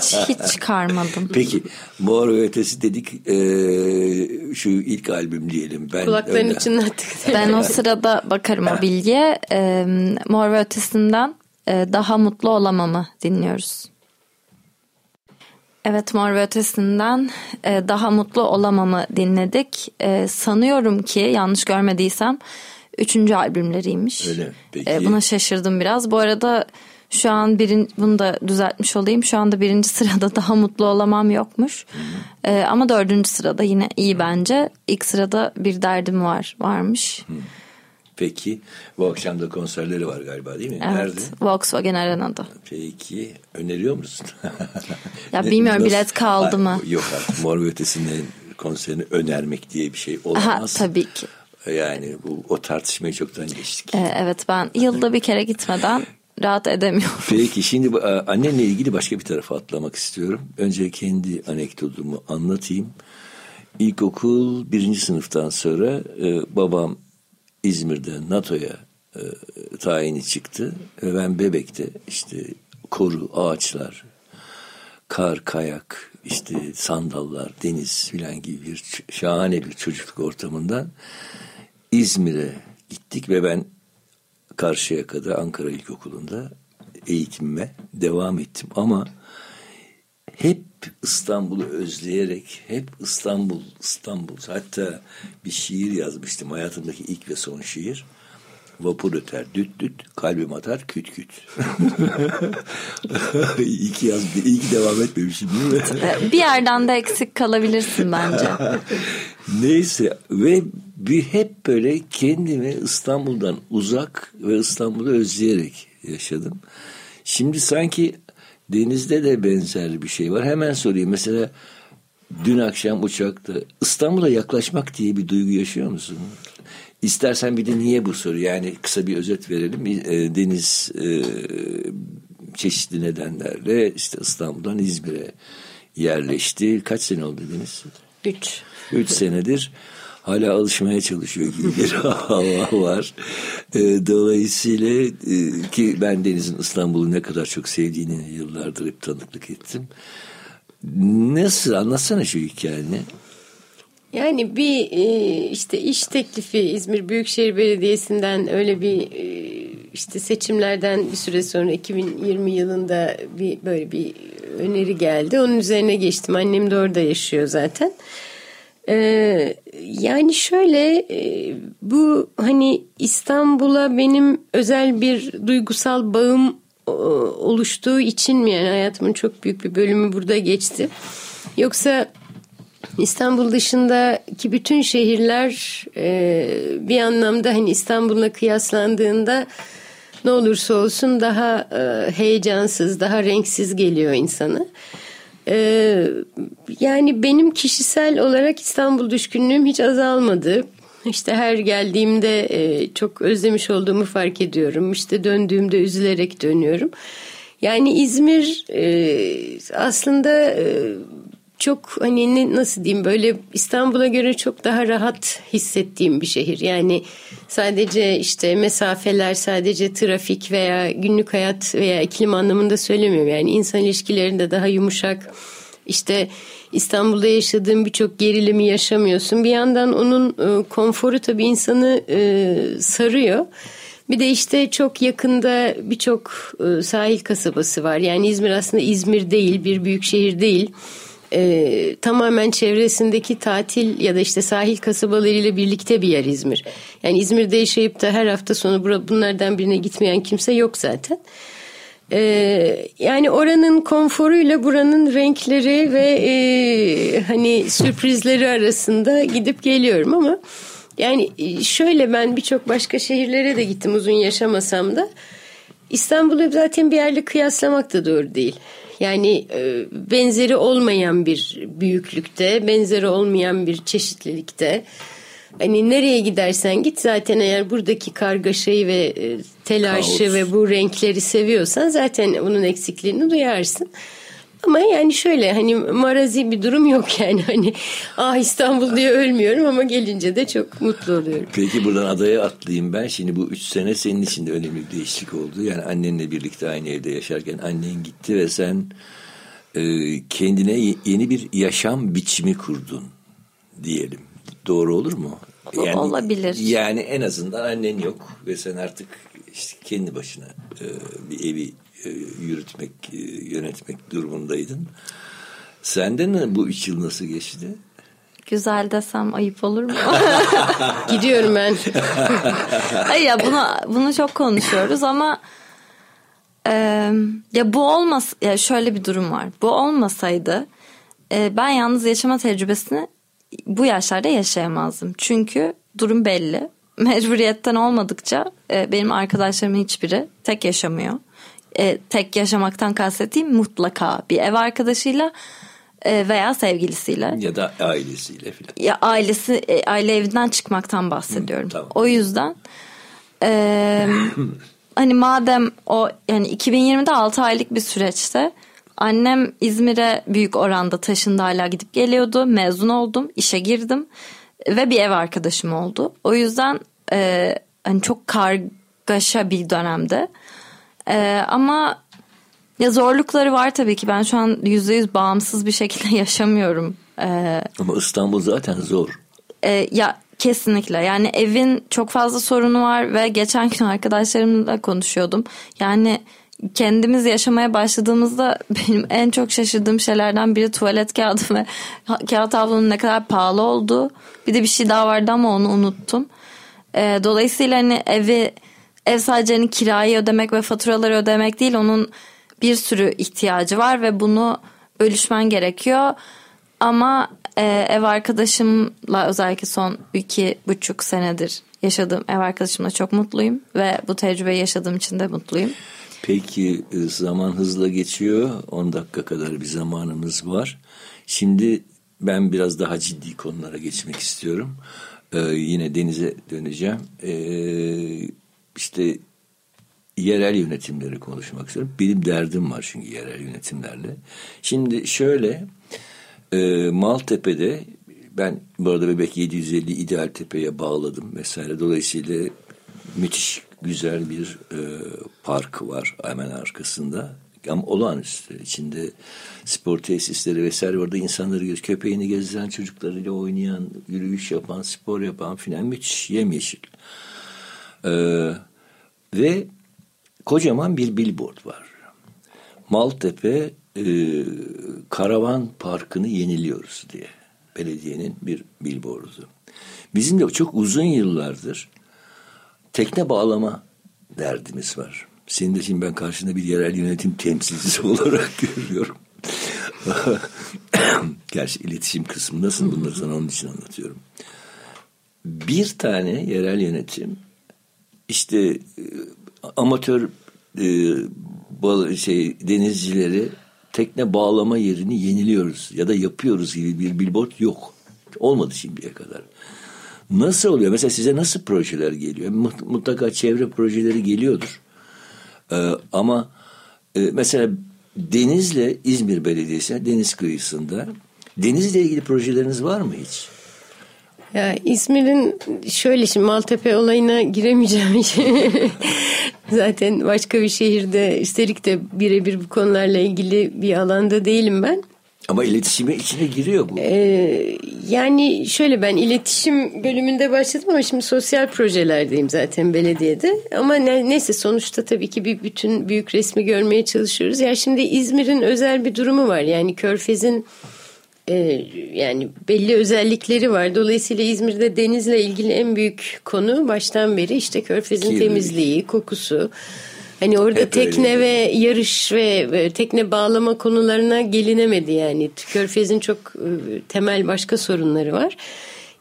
Hiç, hiç çıkarmadım. Peki Mor ve Ötesi dedik eee, şu ilk albüm diyelim. Ben Kulakların öyle- çınlattık. Ben o sırada bakarım o bilgiye. Ee, Mor ve Ötesi'nden e, Daha Mutlu Olamam'ı dinliyoruz. Evet Mor ve Ötesi'nden e, Daha Mutlu Olamam'ı dinledik. E, sanıyorum ki yanlış görmediysem üçüncü albümleriymiş. Öyle? Peki. E, buna şaşırdım biraz. Bu arada şu an birin, bunu da düzeltmiş olayım. Şu anda birinci sırada Daha Mutlu Olamam yokmuş. E, ama dördüncü sırada yine iyi bence. İlk sırada Bir Derdim Var varmış. Peki bu akşam da konserleri var galiba değil mi? Evet. Nerede? Volkswagen Arena'da. Peki öneriyor musun? Ya bilmiyorum, nasıl- bilet kaldı Ay, mı? Yok artık Mor ve Ötesi'nin konserini önermek diye bir şey olamaz. tabii ki. Yani bu o tartışmayı çoktan geçtik. E, evet ben yılda bir kere gitmeden rahat edemiyorum. Peki şimdi annenle ilgili başka bir tarafa atlamak istiyorum. Önce kendi anekdotumu anlatayım. İlkokul birinci sınıftan sonra e, babam İzmir'de NATO'ya e, tayini çıktı. Ve ben bebekte işte koru, ağaçlar, kar, kayak, işte sandallar, deniz filan gibi bir şahane bir çocukluk ortamından İzmir'e gittik ve ben Karşıyaka'da Ankara İlkokulu'nda eğitimime devam ettim ama hep İstanbul'u özleyerek hep İstanbul İstanbul hatta bir şiir yazmıştım hayatımdaki ilk ve son şiir vapur öter düt düt kalbim atar küt küt iyi ki yaz iyi ki devam etmemişim değil mi? E, bir yerden de eksik kalabilirsin bence. Neyse ve bir hep böyle kendimi İstanbul'dan uzak ve İstanbul'u özleyerek yaşadım. Şimdi sanki denizde de benzer bir şey var. Hemen sorayım. Mesela dün akşam uçakta İstanbul'a yaklaşmak diye bir duygu yaşıyor musun? İstersen bir de niye bu soru? Yani kısa bir özet verelim. E, Deniz e, çeşitli nedenlerle işte İstanbul'dan İzmir'e yerleşti. Kaç sene oldu Deniz? Üç. Üç senedir hala alışmaya çalışıyor gibi bir hava var. E, dolayısıyla e, ki ben Deniz'in İstanbul'u ne kadar çok sevdiğini yıllardır hep tanıklık ettim. Nasıl anlatsana şu hikayeni. Yani bir e, işte iş teklifi İzmir Büyükşehir Belediyesi'nden öyle bir e, işte seçimlerden bir süre sonra 2020 yılında bir böyle bir öneri geldi. Onun üzerine geçtim. Annem de orada yaşıyor zaten. Ee, yani şöyle e, bu hani İstanbul'a benim özel bir duygusal bağım e, oluştuğu için mi yani hayatımın çok büyük bir bölümü burada geçti. Yoksa İstanbul dışındaki bütün şehirler e, bir anlamda hani İstanbul'la kıyaslandığında ne olursa olsun daha e, heyecansız, daha renksiz geliyor insana. Ee, yani benim kişisel olarak İstanbul düşkünlüğüm hiç azalmadı. İşte her geldiğimde e, çok özlemiş olduğumu fark ediyorum. İşte döndüğümde üzülerek dönüyorum. Yani İzmir e, aslında e, çok hani ne, nasıl diyeyim böyle İstanbul'a göre çok daha rahat hissettiğim bir şehir. Yani sadece işte mesafeler, sadece trafik veya günlük hayat veya iklim anlamında söylemiyorum. Yani insan ilişkilerinde daha yumuşak. İşte İstanbul'da yaşadığın birçok gerilimi yaşamıyorsun. Bir yandan onun e, konforu tabii insanı e, sarıyor. Bir de işte çok yakında birçok e, sahil kasabası var. Yani İzmir aslında İzmir değil, bir büyük şehir değil. E, tamamen çevresindeki tatil ya da işte sahil kasabalarıyla birlikte bir yer İzmir. Yani İzmir'de yaşayıp da her hafta sonu bunlardan birine gitmeyen kimse yok zaten. Ee, yani oranın konforuyla buranın renkleri ve e, hani sürprizleri arasında gidip geliyorum ama yani e, şöyle ben birçok başka şehirlere de gittim uzun yaşamasam da İstanbul'u zaten bir yerle kıyaslamak da doğru değil. Yani e, benzeri olmayan bir büyüklükte, benzeri olmayan bir çeşitlilikte. Hani nereye gidersen git zaten eğer buradaki kargaşayı ve e, telaşı Kaos. ve bu renkleri seviyorsan zaten bunun eksikliğini duyarsın. Ama yani şöyle hani marazi bir durum yok yani hani ah İstanbul diye ölmüyorum ama gelince de çok mutlu oluyorum. Peki buradan adaya atlayayım ben. Şimdi bu üç sene senin için de önemli bir değişiklik oldu. Yani annenle birlikte aynı evde yaşarken annen gitti ve sen e, kendine yeni bir yaşam biçimi kurdun diyelim. Doğru olur mu? Yani, Olabilir. Yani en azından annen yok ve sen artık işte kendi başına e, bir evi yürütmek, e, yönetmek durumundaydın. Sende ne bu üç yıl nasıl geçti? Güzel desem ayıp olur mu? Gidiyorum ben. Hayır ya bunu, bunu çok konuşuyoruz ama e, ya bu olmaz ya şöyle bir durum var. Bu olmasaydı e, ben yalnız yaşama tecrübesini bu yaşlarda yaşayamazdım. Çünkü durum belli. Mecburiyetten olmadıkça e, benim arkadaşlarımın hiçbiri tek yaşamıyor. E, tek yaşamaktan kastettiğim mutlaka bir ev arkadaşıyla e, veya sevgilisiyle. Ya da ailesiyle filan. Ya ailesi e, aile evinden çıkmaktan bahsediyorum. Hı, tamam. O yüzden e, hani madem o yani 2020'de 6 aylık bir süreçte Annem İzmir'e büyük oranda taşındı hala gidip geliyordu. Mezun oldum, işe girdim ve bir ev arkadaşım oldu. O yüzden e, hani çok kargaşa bir dönemde. E, ama ya zorlukları var tabii ki. Ben şu an yüzde yüz bağımsız bir şekilde yaşamıyorum. E, ama İstanbul zaten zor. E, ya Kesinlikle yani evin çok fazla sorunu var ve geçen gün arkadaşlarımla konuşuyordum. Yani kendimiz yaşamaya başladığımızda benim en çok şaşırdığım şeylerden biri tuvalet kağıdı ve kağıt havlunun ne kadar pahalı olduğu. Bir de bir şey daha vardı ama onu unuttum. E, dolayısıyla hani evi ev sadece hani kirayı ödemek ve faturaları ödemek değil onun bir sürü ihtiyacı var ve bunu bölüşmen gerekiyor. Ama e, ev arkadaşımla özellikle son iki buçuk senedir yaşadığım ev arkadaşımla çok mutluyum ve bu tecrübeyi yaşadığım için de mutluyum. Peki e, zaman hızla geçiyor. 10 dakika kadar bir zamanımız var. Şimdi ben biraz daha ciddi konulara geçmek istiyorum. Ee, yine denize döneceğim. Ee, işte yerel yönetimleri konuşmak istiyorum. Benim derdim var çünkü yerel yönetimlerle. Şimdi şöyle e, Maltepe'de ben bu arada Bebek 750 İdeal Tepe'ye bağladım vesaire. Dolayısıyla müthiş güzel bir e, park var hemen arkasında. Ama olağanüstü. içinde spor tesisleri vesaire orada insanları göz, köpeğini gezdiren çocuklarıyla oynayan, yürüyüş yapan, spor yapan filan müthiş yemyeşil. Ee, ve kocaman bir billboard var. Maltepe e, Karavan Parkı'nı yeniliyoruz diye. Belediyenin bir billboardu. Bizim de çok uzun yıllardır tekne bağlama derdimiz var. Senin de şimdi ben karşında bir yerel yönetim temsilcisi olarak görüyorum. Gerçi iletişim kısmındasın bunları sana onun için anlatıyorum. Bir tane yerel yönetim işte e, amatör e, şey denizcileri tekne bağlama yerini yeniliyoruz ya da yapıyoruz gibi bir billboard yok. Olmadı şimdiye kadar. Nasıl oluyor? Mesela size nasıl projeler geliyor? Mutlaka çevre projeleri geliyordur. Ee, ama e, mesela Deniz'le İzmir Belediyesi deniz kıyısında denizle ilgili projeleriniz var mı hiç? Ya İzmir'in şöyle şimdi Maltepe olayına giremeyeceğim. Zaten başka bir şehirde üstelik de birebir bu konularla ilgili bir alanda değilim ben. Ama iletişime içine giriyor bu. Ee, yani şöyle ben iletişim bölümünde başladım ama şimdi sosyal projelerdeyim zaten belediyede. Ama ne, neyse sonuçta tabii ki bir bütün büyük resmi görmeye çalışıyoruz. Ya yani şimdi İzmir'in özel bir durumu var. Yani Körfez'in yani belli özellikleri var. Dolayısıyla İzmir'de denizle ilgili en büyük konu baştan beri işte Körfez'in Kirlilik. temizliği, kokusu. Hani orada Hep tekne öyle. ve yarış ve tekne bağlama konularına gelinemedi yani. Körfez'in çok e, temel başka sorunları var.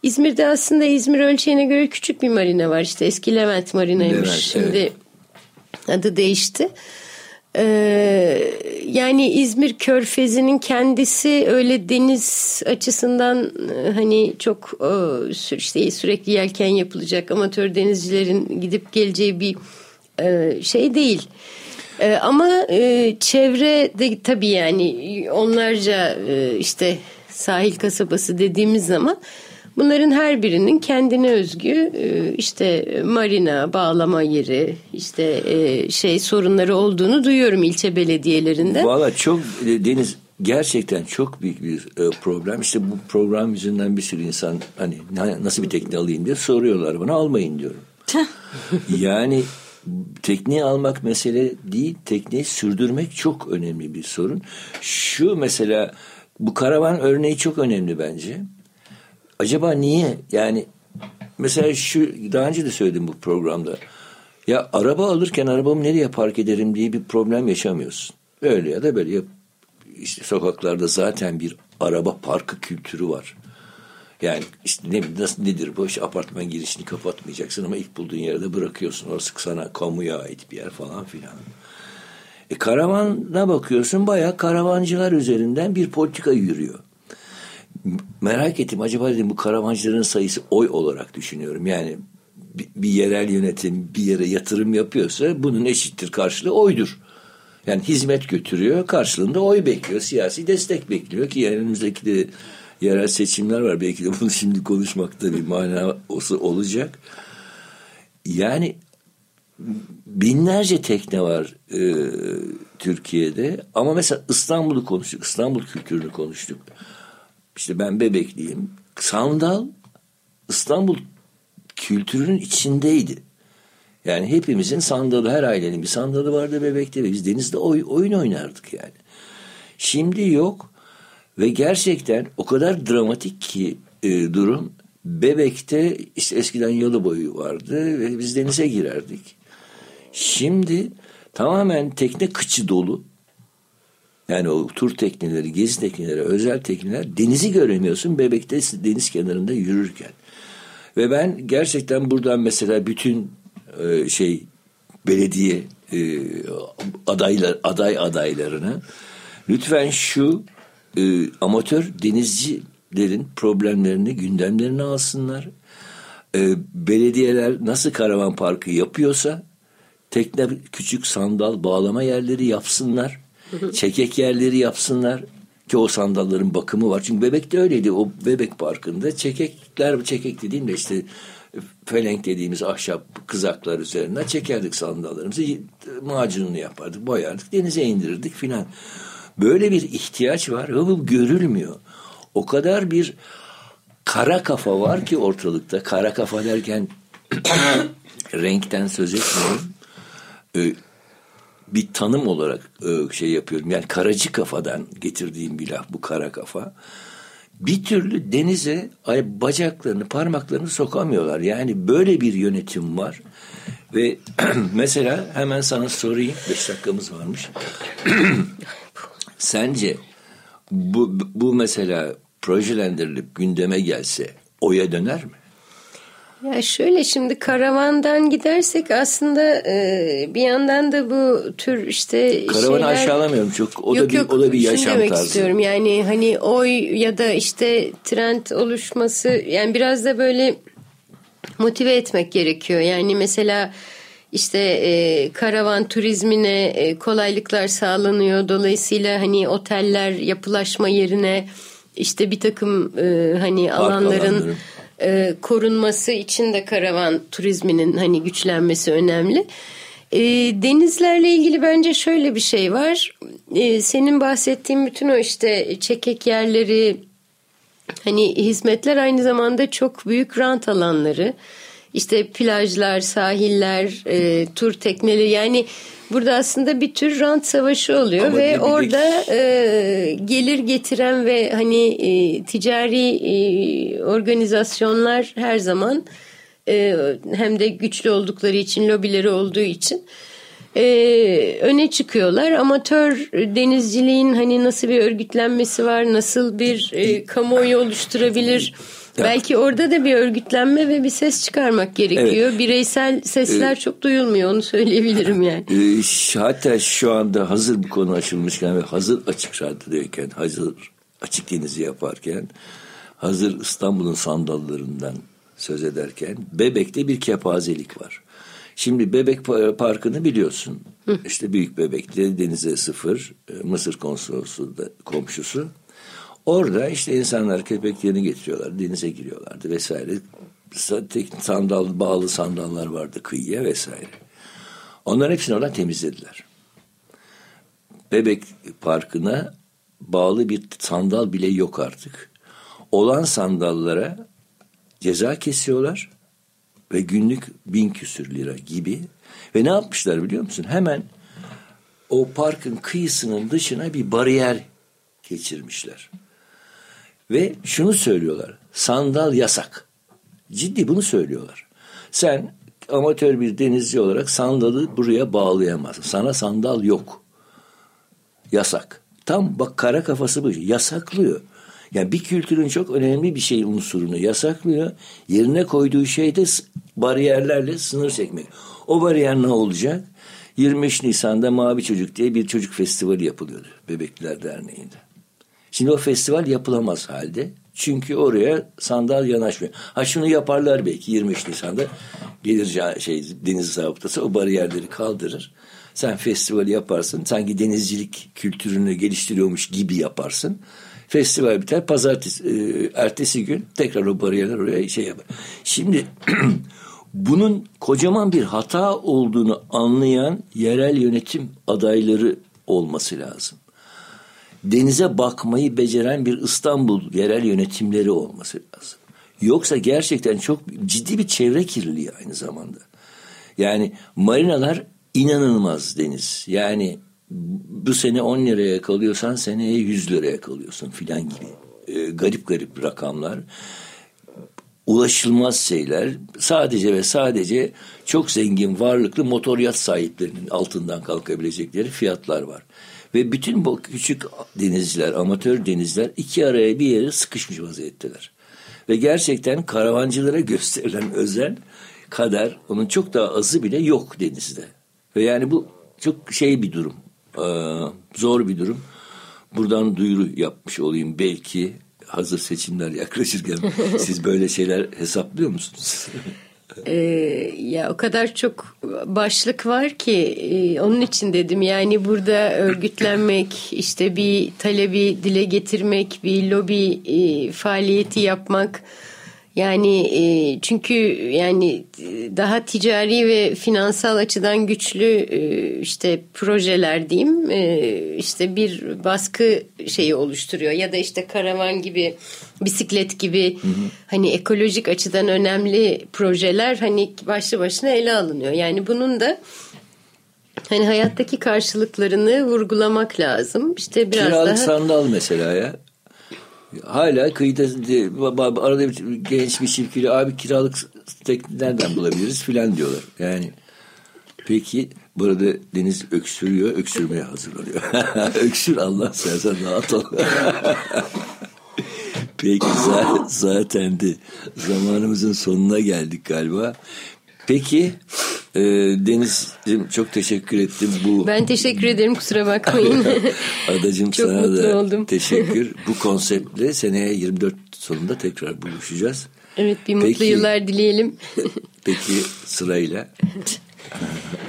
İzmir'de aslında İzmir ölçeğine göre küçük bir marina var. İşte eski Levent Marina'ymış. Levent, Şimdi evet. adı değişti. Ee, yani İzmir Körfezi'nin kendisi öyle deniz açısından e, hani çok işte sürekli yelken yapılacak amatör denizcilerin gidip geleceği bir e, şey değil. E, ama çevre de tabii yani onlarca işte sahil kasabası dediğimiz zaman Bunların her birinin kendine özgü e, işte marina, bağlama yeri, işte e, şey sorunları olduğunu duyuyorum ilçe belediyelerinde. Valla çok e, Deniz gerçekten çok büyük bir problem. İşte bu program yüzünden bir sürü insan hani nasıl bir tekne alayım diye soruyorlar bana almayın diyorum. yani tekneyi almak mesele değil, tekneyi sürdürmek çok önemli bir sorun. Şu mesela bu karavan örneği çok önemli bence. Acaba niye? Yani mesela şu daha önce de söyledim bu programda. Ya araba alırken arabamı nereye park ederim diye bir problem yaşamıyorsun. Öyle ya da böyle yap. İşte sokaklarda zaten bir araba parkı kültürü var. Yani işte ne nasıl nedir bu işte apartman girişini kapatmayacaksın ama ilk bulduğun yerde bırakıyorsun. Orası sana kamuya ait bir yer falan filan. E karavana bakıyorsun bayağı karavancılar üzerinden bir politika yürüyor merak ettim acaba dedim bu karavancıların sayısı oy olarak düşünüyorum. Yani bir, bir yerel yönetim bir yere yatırım yapıyorsa bunun eşittir karşılığı oydur. Yani hizmet götürüyor karşılığında oy bekliyor siyasi destek bekliyor ki yani önümüzdeki de yerel seçimler var belki de bunu şimdi konuşmakta bir manası olacak. Yani binlerce tekne var e, Türkiye'de ama mesela İstanbul'u konuştuk İstanbul kültürünü konuştuk. İşte ben bebekliyim. Sandal İstanbul kültürünün içindeydi. Yani hepimizin sandalı, her ailenin bir sandalı vardı bebekte ve biz denizde oy, oyun oynardık yani. Şimdi yok ve gerçekten o kadar dramatik ki e, durum. Bebekte işte eskiden yalı boyu vardı ve biz denize girerdik. Şimdi tamamen tekne kıçı dolu. Yani o tur tekneleri, gezi tekneleri, özel tekneler denizi göremiyorsun bebekte deniz kenarında yürürken. Ve ben gerçekten buradan mesela bütün e, şey belediye e, adaylar aday adaylarını lütfen şu e, amatör denizcilerin problemlerini gündemlerine alsınlar. E, belediyeler nasıl karavan parkı yapıyorsa tekne küçük sandal bağlama yerleri yapsınlar çekek yerleri yapsınlar ki o sandalların bakımı var. Çünkü bebek de öyleydi. O bebek parkında çekekler, çekek dediğimde işte felenk dediğimiz ahşap kızaklar üzerine çekerdik sandallarımızı. Macununu yapardık, boyardık, denize indirirdik filan. Böyle bir ihtiyaç var ve bu görülmüyor. O kadar bir kara kafa var ki ortalıkta. Kara kafa derken renkten söz etmiyorum. Bir tanım olarak e, şey yapıyorum. Yani karacı kafadan getirdiğim bir laf bu kara kafa. Bir türlü denize ay bacaklarını, parmaklarını sokamıyorlar. Yani böyle bir yönetim var. Ve mesela hemen sana sorayım. Beş dakikamız varmış. Sence bu, bu mesela projelendirilip gündeme gelse oya döner mi? Ya şöyle şimdi karavandan gidersek aslında e, bir yandan da bu tür işte Karavanı şeyler... aşağılamıyorum çok. O yok, da bir yok, o da bir yaşam demek tarzı. istiyorum. Yani hani oy ya da işte trend oluşması yani biraz da böyle motive etmek gerekiyor. Yani mesela işte e, karavan turizmine e, kolaylıklar sağlanıyor. Dolayısıyla hani oteller yapılaşma yerine işte bir takım e, hani alanların alanları. E, korunması için de karavan turizminin hani güçlenmesi önemli. E, denizlerle ilgili bence şöyle bir şey var. E, senin bahsettiğin bütün o işte çekek yerleri, hani hizmetler aynı zamanda çok büyük rant alanları. İşte plajlar, sahiller, e, tur tekneleri yani burada aslında bir tür rant savaşı oluyor Ama ve orada e, gelir getiren ve hani e, ticari e, organizasyonlar her zaman e, hem de güçlü oldukları için lobileri olduğu için e, öne çıkıyorlar. Amatör denizciliğin hani nasıl bir örgütlenmesi var, nasıl bir e, kamuoyu oluşturabilir. Belki orada da bir örgütlenme ve bir ses çıkarmak gerekiyor. Bireysel sesler çok duyulmuyor onu söyleyebilirim yani. Ee, ş- hatta şu anda hazır bu konu açılmışken ve hazır açık radyodayken, hazır açık denizi yaparken, hazır İstanbul'un sandallarından söz ederken Bebek'te bir kepazelik var. Şimdi Bebek Pa- Parkı'nı biliyorsun. İşte Büyük Bebek'te denize sıfır, e, Mısır konsolosu da komşusu. Orada işte insanlar köpeklerini getiriyorlar, denize giriyorlardı vesaire. Sandal, bağlı sandallar vardı kıyıya vesaire. Onların hepsini oradan temizlediler. Bebek Parkı'na bağlı bir sandal bile yok artık. Olan sandallara ceza kesiyorlar ve günlük bin küsür lira gibi. Ve ne yapmışlar biliyor musun? Hemen o parkın kıyısının dışına bir bariyer geçirmişler. Ve şunu söylüyorlar. Sandal yasak. Ciddi bunu söylüyorlar. Sen amatör bir denizci olarak sandalı buraya bağlayamazsın. Sana sandal yok. Yasak. Tam bak kara kafası bu. Yasaklıyor. Yani bir kültürün çok önemli bir şey unsurunu yasaklıyor. Yerine koyduğu şey de bariyerlerle sınır çekmek. O bariyer ne olacak? 25 Nisan'da Mavi Çocuk diye bir çocuk festivali yapılıyordu Bebekliler Derneği'nde. Şimdi o festival yapılamaz halde. Çünkü oraya sandal yanaşmıyor. Ha şunu yaparlar belki 23 Nisan'da gelir şey deniz zabıtası o bariyerleri kaldırır. Sen festivali yaparsın. Sanki denizcilik kültürünü geliştiriyormuş gibi yaparsın. Festival biter. Pazartesi, e, ertesi gün tekrar o bariyerler oraya şey yapar. Şimdi bunun kocaman bir hata olduğunu anlayan yerel yönetim adayları olması lazım denize bakmayı beceren bir İstanbul yerel yönetimleri olması lazım. Yoksa gerçekten çok ciddi bir çevre kirliliği aynı zamanda. Yani marinalar inanılmaz deniz. Yani bu sene 10 liraya kalıyorsan seneye 100 liraya kalıyorsun filan gibi. Ee, garip garip rakamlar. Ulaşılmaz şeyler. Sadece ve sadece çok zengin, varlıklı motor yat sahiplerinin altından kalkabilecekleri fiyatlar var. Ve bütün bu küçük denizciler, amatör denizler iki araya bir yere sıkışmış vaziyetteler. Ve gerçekten karavancılara gösterilen özen kadar onun çok daha azı bile yok denizde. Ve yani bu çok şey bir durum, ee, zor bir durum. Buradan duyuru yapmış olayım belki hazır seçimler yaklaşırken siz böyle şeyler hesaplıyor musunuz? Ee, ya o kadar çok başlık var ki e, onun için dedim. Yani burada örgütlenmek işte bir talebi dile getirmek bir lobi e, faaliyeti yapmak yani e, çünkü yani daha ticari ve finansal açıdan güçlü e, işte projeler diyeyim e, işte bir baskı şeyi oluşturuyor ya da işte karavan gibi bisiklet gibi hani ekolojik açıdan önemli projeler hani başlı başına ele alınıyor. Yani bunun da hani hayattaki karşılıklarını vurgulamak lazım. İşte biraz Kiralık daha sandal mesela ya. Hala kıyıda arada bir genç bir çiftçiyle abi kiralık tekne nereden bulabiliriz filan diyorlar. Yani peki burada deniz öksürüyor, öksürmeye hazırlanıyor. Öksür Allah seversen rahat ol. Peki zaten de zamanımızın sonuna geldik galiba. Peki e, Deniz'cim çok teşekkür ettim. Bu Ben teşekkür ederim kusura bakmayın. Adacım çok sana mutlu da oldum. teşekkür. Bu konseptle seneye 24 sonunda tekrar buluşacağız. Evet bir mutlu Peki. yıllar dileyelim. Peki sırayla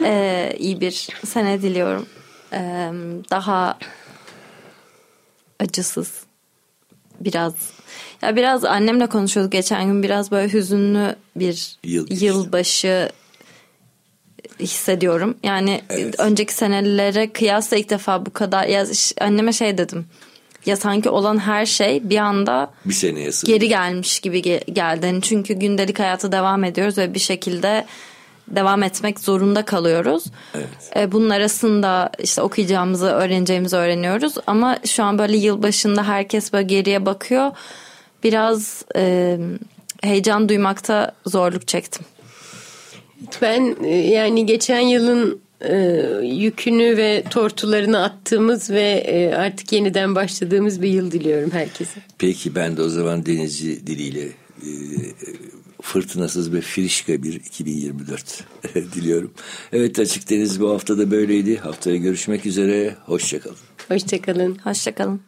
Ee, iyi bir sene diliyorum. Ee, daha acısız. Biraz ya biraz annemle konuşuyorduk geçen gün biraz böyle hüzünlü bir Yıl geçti. yılbaşı hissediyorum. Yani Evet. önceki senelere kıyasla ilk defa bu kadar ya anneme şey dedim. Ya sanki olan her şey bir anda bir seneye sığ. geri gelmiş gibi ge- geldi. Yani çünkü gündelik hayata devam ediyoruz ve bir şekilde devam etmek zorunda kalıyoruz. Evet. E, Bunun arasında işte okuyacağımızı, öğreneceğimizi öğreniyoruz. Ama şu an böyle yılbaşında herkes böyle geriye bakıyor. Biraz e, heyecan duymakta zorluk çektim. Ben e, yani geçen yılın e, yükünü ve tortularını attığımız ve e, artık yeniden başladığımız bir yıl diliyorum herkese. Peki ben de o zaman Denizci diliyle e, fırtınasız ve firişka bir 2024 diliyorum. Evet Açık Deniz bu hafta da böyleydi. Haftaya görüşmek üzere. Hoşçakalın. Hoşçakalın. Hoşçakalın.